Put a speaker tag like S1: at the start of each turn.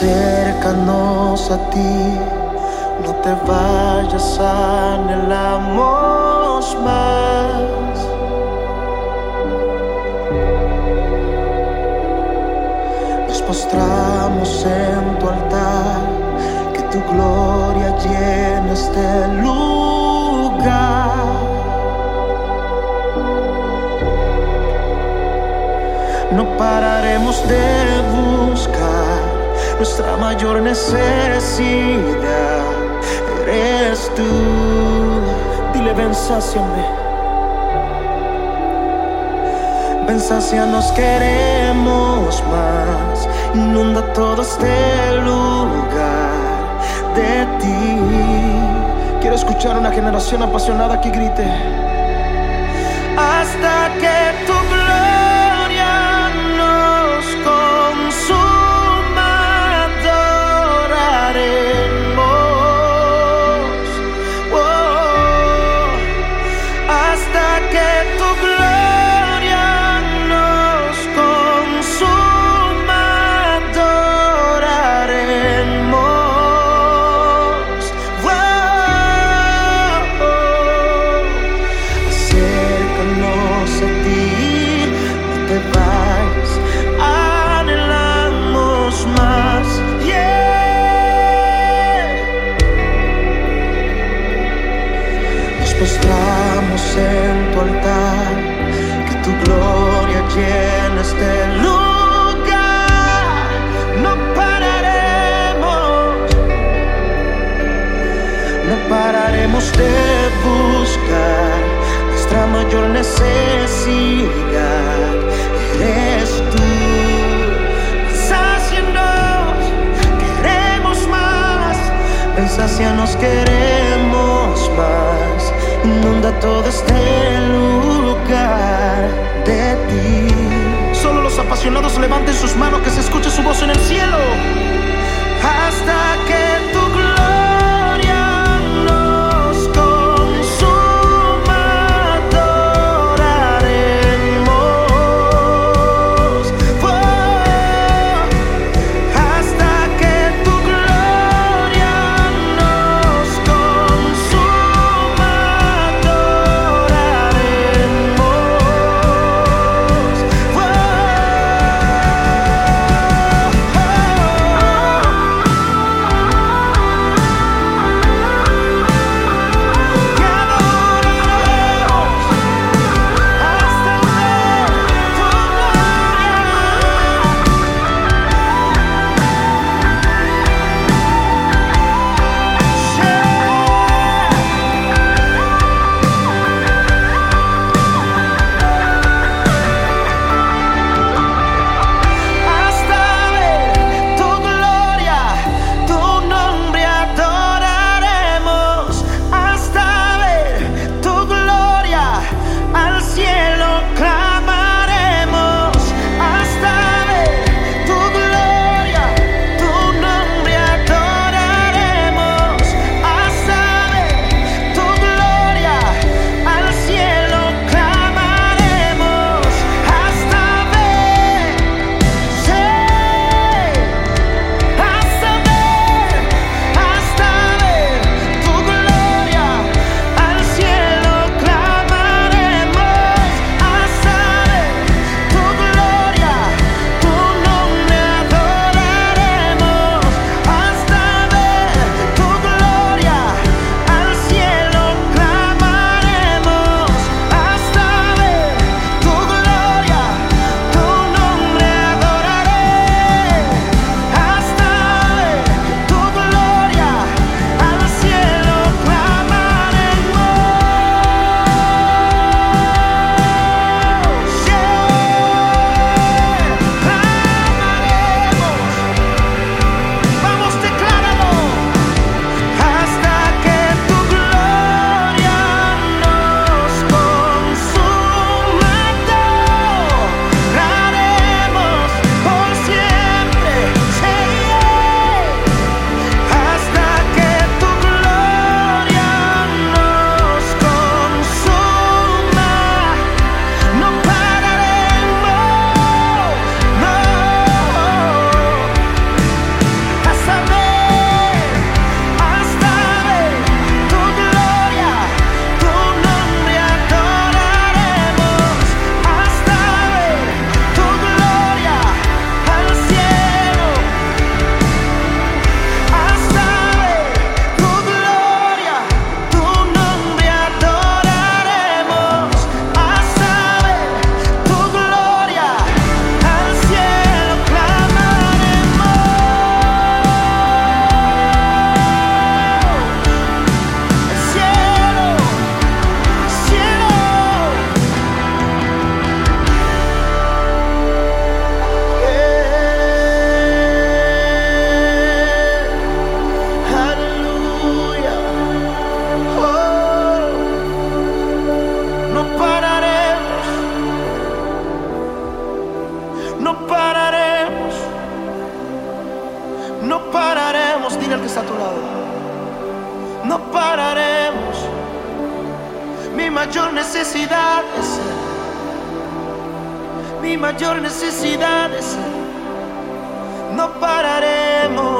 S1: Acércanos a ti, no te vayas, anhelamos más. Nos postramos en tu altar, que tu gloria llene este lugar. No pararemos de buscar nuestra mayor necesidad. Eres tú. Dile, ven, sáciame. Ven, nos queremos más. Inunda todo este lugar de ti. Quiero escuchar una generación apasionada que grite. Hasta que postramos en tu altar, que tu gloria llene este lugar. No pararemos, no pararemos de buscar nuestra mayor necesidad. Eres tú. Sácianos, queremos más. Inunda todo este lugar de ti. Solo los apasionados levanten sus manos, que se escuche su voz en el cielo. Hasta que mayor necesidad es Él. Mi mayor necesidad es Él. No pararemos.